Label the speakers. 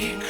Speaker 1: unique.